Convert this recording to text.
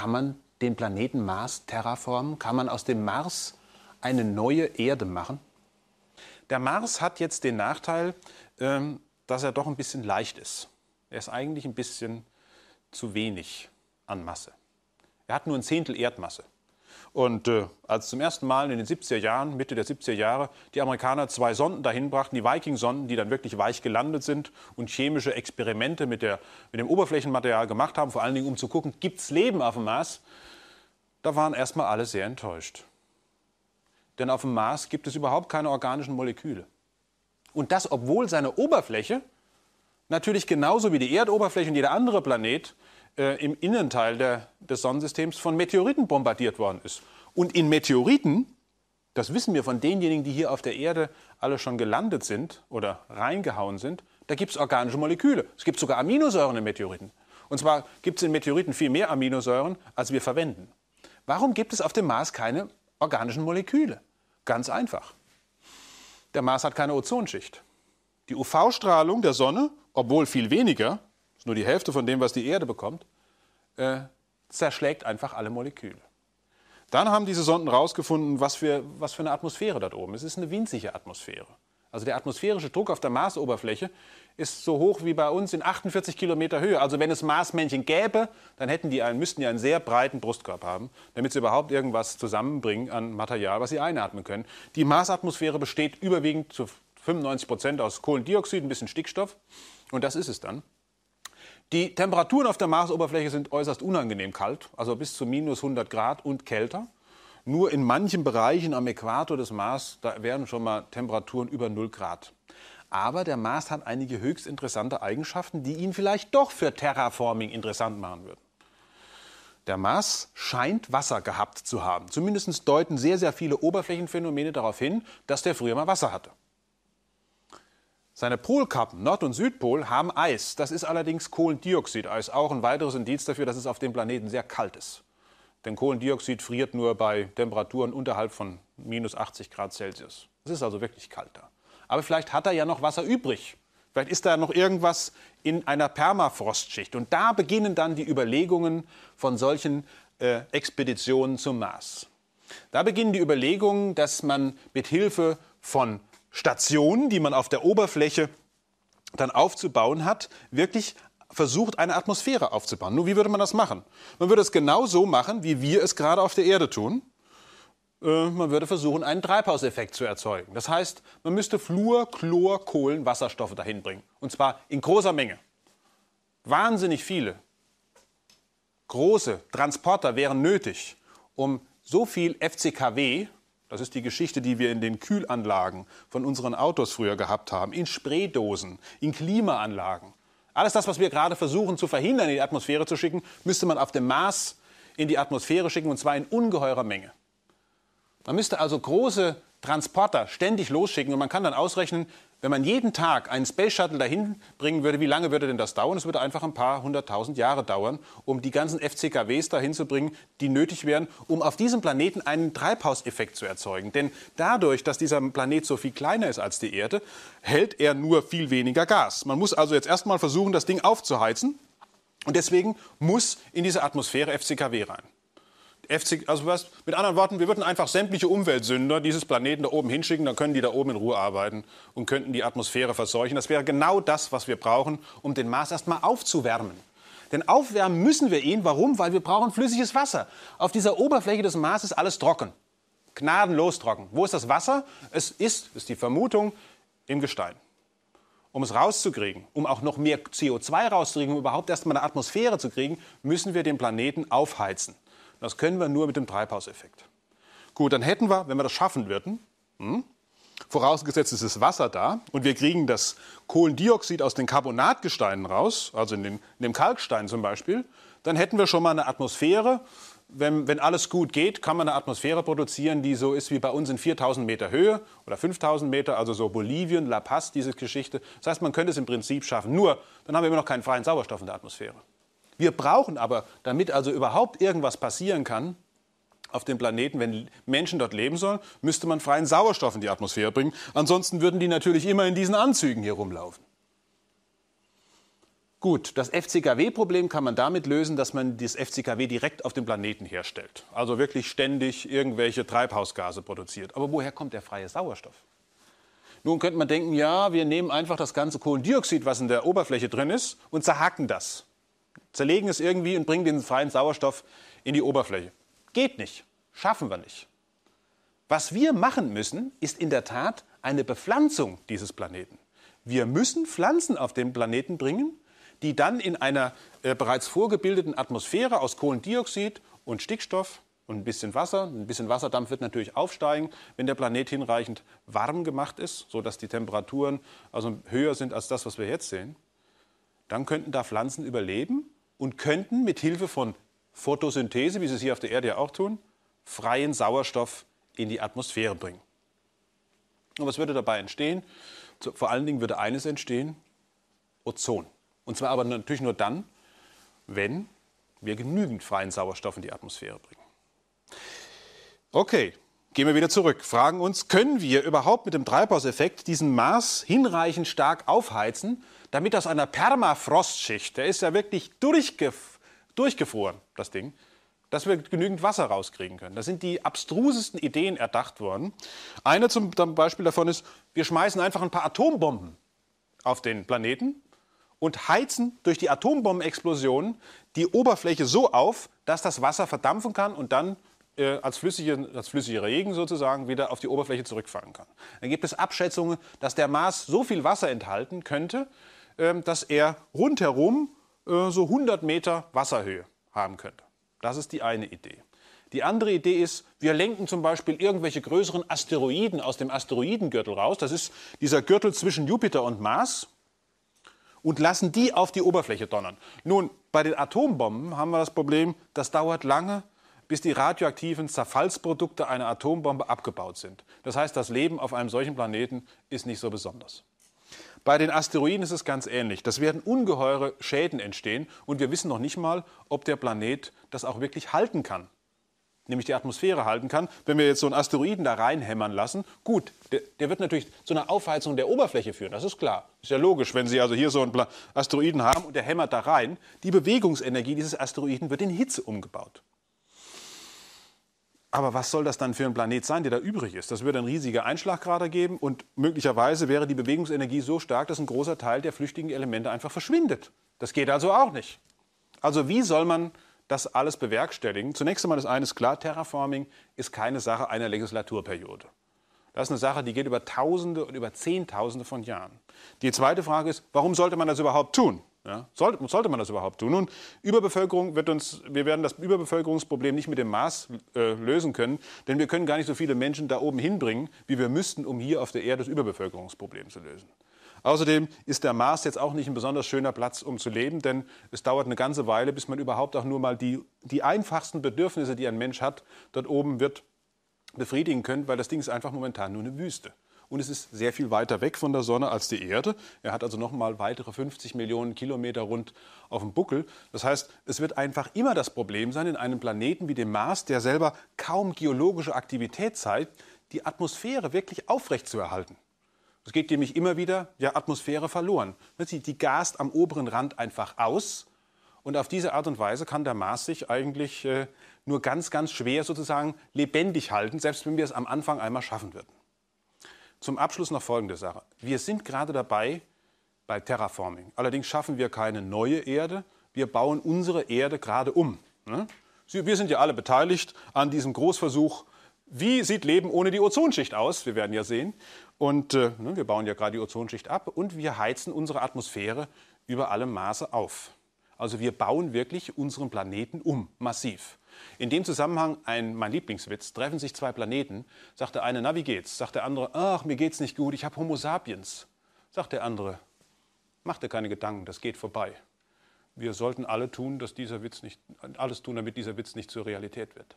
kann man den Planeten Mars terraformen? Kann man aus dem Mars eine neue Erde machen? Der Mars hat jetzt den Nachteil, ähm, dass er doch ein bisschen leicht ist. Er ist eigentlich ein bisschen zu wenig an Masse. Er hat nur ein Zehntel Erdmasse. Und äh, als zum ersten Mal in den 70er Jahren, Mitte der 70er Jahre, die Amerikaner zwei Sonden dahin brachten, die Viking-Sonden, die dann wirklich weich gelandet sind und chemische Experimente mit, der, mit dem Oberflächenmaterial gemacht haben, vor allen Dingen um zu gucken, gibt es Leben auf dem Mars, da waren erstmal alle sehr enttäuscht. Denn auf dem Mars gibt es überhaupt keine organischen Moleküle. Und das, obwohl seine Oberfläche natürlich genauso wie die Erdoberfläche und jeder andere Planet äh, im Innenteil der, des Sonnensystems von Meteoriten bombardiert worden ist. Und in Meteoriten, das wissen wir von denjenigen, die hier auf der Erde alle schon gelandet sind oder reingehauen sind, da gibt es organische Moleküle. Es gibt sogar Aminosäuren in Meteoriten. Und zwar gibt es in Meteoriten viel mehr Aminosäuren, als wir verwenden. Warum gibt es auf dem Mars keine organischen Moleküle? Ganz einfach. Der Mars hat keine Ozonschicht. Die UV-Strahlung der Sonne, obwohl viel weniger, ist nur die Hälfte von dem, was die Erde bekommt, äh, zerschlägt einfach alle Moleküle. Dann haben diese Sonden herausgefunden, was für, was für eine Atmosphäre dort oben ist. Es ist eine winzige Atmosphäre. Also der atmosphärische Druck auf der Marsoberfläche ist so hoch wie bei uns in 48 Kilometer Höhe. Also wenn es Marsmännchen gäbe, dann hätten die einen, müssten die einen sehr breiten Brustkorb haben, damit sie überhaupt irgendwas zusammenbringen an Material, was sie einatmen können. Die Marsatmosphäre besteht überwiegend zu 95 Prozent aus Kohlendioxid, ein bisschen Stickstoff. Und das ist es dann. Die Temperaturen auf der Marsoberfläche sind äußerst unangenehm kalt, also bis zu minus 100 Grad und kälter. Nur in manchen Bereichen am Äquator des Mars, da werden schon mal Temperaturen über 0 Grad. Aber der Mars hat einige höchst interessante Eigenschaften, die ihn vielleicht doch für Terraforming interessant machen würden. Der Mars scheint Wasser gehabt zu haben. Zumindest deuten sehr, sehr viele Oberflächenphänomene darauf hin, dass der früher mal Wasser hatte. Seine Polkappen, Nord- und Südpol, haben Eis. Das ist allerdings Kohlendioxideis, auch ein weiteres Indiz dafür, dass es auf dem Planeten sehr kalt ist. Denn Kohlendioxid friert nur bei Temperaturen unterhalb von minus 80 Grad Celsius. Es ist also wirklich kalt da. Aber vielleicht hat er ja noch Wasser übrig. Vielleicht ist da noch irgendwas in einer Permafrostschicht. Und da beginnen dann die Überlegungen von solchen äh, Expeditionen zum Mars. Da beginnen die Überlegungen, dass man mit Hilfe von Stationen, die man auf der Oberfläche dann aufzubauen hat, wirklich versucht, eine Atmosphäre aufzubauen. Nur wie würde man das machen? Man würde es genau so machen, wie wir es gerade auf der Erde tun. Äh, man würde versuchen, einen Treibhauseffekt zu erzeugen. Das heißt, man müsste Fluor, Chlor, Kohlen, Wasserstoffe dahin bringen. Und zwar in großer Menge. Wahnsinnig viele große Transporter wären nötig, um so viel FCKW, das ist die Geschichte, die wir in den Kühlanlagen von unseren Autos früher gehabt haben, in Spraydosen, in Klimaanlagen. Alles das, was wir gerade versuchen zu verhindern, in die Atmosphäre zu schicken, müsste man auf dem Mars in die Atmosphäre schicken, und zwar in ungeheurer Menge. Man müsste also große Transporter ständig losschicken und man kann dann ausrechnen, wenn man jeden Tag einen Space Shuttle dahin bringen würde, wie lange würde denn das dauern? Es würde einfach ein paar hunderttausend Jahre dauern, um die ganzen FCKWs dahin zu bringen, die nötig wären, um auf diesem Planeten einen Treibhauseffekt zu erzeugen. Denn dadurch, dass dieser Planet so viel kleiner ist als die Erde, hält er nur viel weniger Gas. Man muss also jetzt erstmal versuchen, das Ding aufzuheizen. Und deswegen muss in diese Atmosphäre FCKW rein. FC, also was, mit anderen Worten, wir würden einfach sämtliche Umweltsünder dieses Planeten da oben hinschicken, dann können die da oben in Ruhe arbeiten und könnten die Atmosphäre verseuchen. Das wäre genau das, was wir brauchen, um den Mars erstmal aufzuwärmen. Denn aufwärmen müssen wir ihn. Warum? Weil wir brauchen flüssiges Wasser. Auf dieser Oberfläche des Mars ist alles trocken. Gnadenlos trocken. Wo ist das Wasser? Es ist, ist die Vermutung, im Gestein. Um es rauszukriegen, um auch noch mehr CO2 rauszukriegen, um überhaupt erstmal eine Atmosphäre zu kriegen, müssen wir den Planeten aufheizen. Das können wir nur mit dem Treibhauseffekt. Gut, dann hätten wir, wenn wir das schaffen würden, hm, vorausgesetzt ist das Wasser da und wir kriegen das Kohlendioxid aus den Carbonatgesteinen raus, also in, den, in dem Kalkstein zum Beispiel, dann hätten wir schon mal eine Atmosphäre. Wenn, wenn, alles gut geht, kann man eine Atmosphäre produzieren, die so ist wie bei uns in 4000 Meter Höhe oder 5000 Meter, also so Bolivien, La Paz, diese Geschichte. Das heißt, man könnte es im Prinzip schaffen. Nur, dann haben wir immer noch keinen freien Sauerstoff in der Atmosphäre. Wir brauchen aber, damit also überhaupt irgendwas passieren kann, auf dem Planeten, wenn Menschen dort leben sollen, müsste man freien Sauerstoff in die Atmosphäre bringen. Ansonsten würden die natürlich immer in diesen Anzügen hier rumlaufen. Gut, das FCKW-Problem kann man damit lösen, dass man das FCKW direkt auf dem Planeten herstellt. Also wirklich ständig irgendwelche Treibhausgase produziert. Aber woher kommt der freie Sauerstoff? Nun könnte man denken, ja, wir nehmen einfach das ganze Kohlendioxid, was in der Oberfläche drin ist, und zerhacken das. Zerlegen es irgendwie und bringen den freien Sauerstoff in die Oberfläche. Geht nicht. Schaffen wir nicht. Was wir machen müssen, ist in der Tat eine Bepflanzung dieses Planeten. Wir müssen Pflanzen auf den Planeten bringen, die dann in einer äh, bereits vorgebildeten Atmosphäre aus Kohlendioxid und Stickstoff und ein bisschen Wasser, ein bisschen Wasserdampf wird natürlich aufsteigen, wenn der Planet hinreichend warm gemacht ist, sodass die Temperaturen also höher sind als das, was wir jetzt sehen, dann könnten da Pflanzen überleben und könnten mit Hilfe von Photosynthese, wie sie es hier auf der Erde ja auch tun, freien Sauerstoff in die Atmosphäre bringen. Und was würde dabei entstehen? Vor allen Dingen würde eines entstehen, Ozon. Und zwar aber natürlich nur dann, wenn wir genügend freien Sauerstoff in die Atmosphäre bringen. Okay, gehen wir wieder zurück. Fragen uns, können wir überhaupt mit dem Treibhauseffekt diesen Mars hinreichend stark aufheizen, damit aus einer Permafrostschicht, der ist ja wirklich durchgef durchgefroren, das Ding, dass wir genügend Wasser rauskriegen können. Da sind die abstrusesten Ideen erdacht worden. Eine zum Beispiel davon ist, wir schmeißen einfach ein paar Atombomben auf den Planeten und heizen durch die Atombombenexplosion die Oberfläche so auf, dass das Wasser verdampfen kann und dann äh, als, flüssige, als flüssiger Regen sozusagen wieder auf die Oberfläche zurückfallen kann. Dann gibt es Abschätzungen, dass der Mars so viel Wasser enthalten könnte, äh, dass er rundherum äh, so 100 Meter Wasserhöhe haben könnte. Das ist die eine Idee. Die andere Idee ist, wir lenken zum Beispiel irgendwelche größeren Asteroiden aus dem Asteroidengürtel raus. Das ist dieser Gürtel zwischen Jupiter und Mars und lassen die auf die Oberfläche donnern. Nun, bei den Atombomben haben wir das Problem, das dauert lange, bis die radioaktiven Zerfallsprodukte einer Atombombe abgebaut sind. Das heißt, das Leben auf einem solchen Planeten ist nicht so besonders. Bei den Asteroiden ist es ganz ähnlich. Das werden ungeheure Schäden entstehen und wir wissen noch nicht mal, ob der Planet das auch wirklich halten kann nämlich die Atmosphäre halten kann. Wenn wir jetzt so einen Asteroiden da reinhämmern lassen, gut, der, der, wird natürlich zu einer Aufheizung der Oberfläche führen, das ist klar. Ist ja logisch, wenn Sie also hier so einen Asteroiden haben und der hämmert da rein, die Bewegungsenergie dieses Asteroiden wird in Hitze umgebaut. Aber was soll das dann für ein Planet sein, der da übrig ist? Das würde einen riesigen Einschlagkrater geben und möglicherweise wäre die Bewegungsenergie so stark, dass ein großer Teil der flüchtigen Elemente einfach verschwindet. Das geht also auch nicht. Also wie soll man das alles bewerkstelligen. Zunächst einmal ist eines klar, Terraforming ist keine Sache einer Legislaturperiode. Das ist eine Sache, die geht über Tausende und über Zehntausende von Jahren. Die zweite Frage ist, warum sollte man das überhaupt tun? Ja, sollte, sollte, man das überhaupt tun? Nun, Überbevölkerung wird uns, wir werden das Überbevölkerungsproblem nicht mit dem Maß äh, lösen können, denn wir können gar nicht so viele Menschen da oben hinbringen, wie wir müssten, um hier auf der Erde das Überbevölkerungsproblem zu lösen. Außerdem ist der Mars jetzt auch nicht ein besonders schöner Platz, um zu leben, denn es dauert eine ganze Weile, bis man überhaupt auch nur mal die, die einfachsten Bedürfnisse, die ein Mensch hat, dort oben wird befriedigen können, weil das Ding ist einfach momentan nur eine Wüste. Und es ist sehr viel weiter weg von der Sonne als die Erde. Er hat also noch mal weitere 50 Millionen Kilometer rund auf dem Buckel. Das heißt, es wird einfach immer das Problem sein, in einem Planeten wie dem Mars, der selber kaum geologische Aktivität zeigt, die Atmosphäre wirklich aufrechtzuerhalten. Es geht nämlich immer wieder ja, Atmosphäre verloren. Die, die gast am oberen Rand einfach aus. Und auf diese Art und Weise kann der Mars sich eigentlich äh, nur ganz, ganz schwer sozusagen lebendig halten, selbst wenn wir es am Anfang einmal schaffen würden. Zum Abschluss noch folgende Sache. Wir sind gerade dabei bei Terraforming. Allerdings schaffen wir keine neue Erde. Wir bauen unsere Erde gerade um. Ne? Wir sind ja alle beteiligt an diesem Großversuch. Wie sieht Leben ohne die Ozonschicht aus? Wir werden ja sehen. Und äh, ne, wir bauen ja gerade die Ozonschicht ab und wir heizen unsere Atmosphäre über alle Maße auf. Also wir bauen wirklich unseren Planeten um, massiv. In dem Zusammenhang ein, mein Lieblingswitz, treffen sich zwei Planeten, sagt der eine, na wie geht's? Sagt der andere, ach, mir geht's nicht gut, ich habe Homo sapiens. Sagt der andere, mach dir keine Gedanken, das geht vorbei. Wir sollten alle tun, dass dieser Witz nicht, alles tun, damit dieser Witz nicht zur Realität wird.